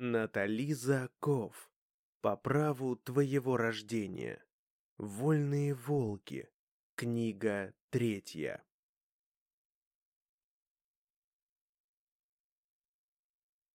Натали Заков. По праву твоего рождения. Вольные волки. Книга третья.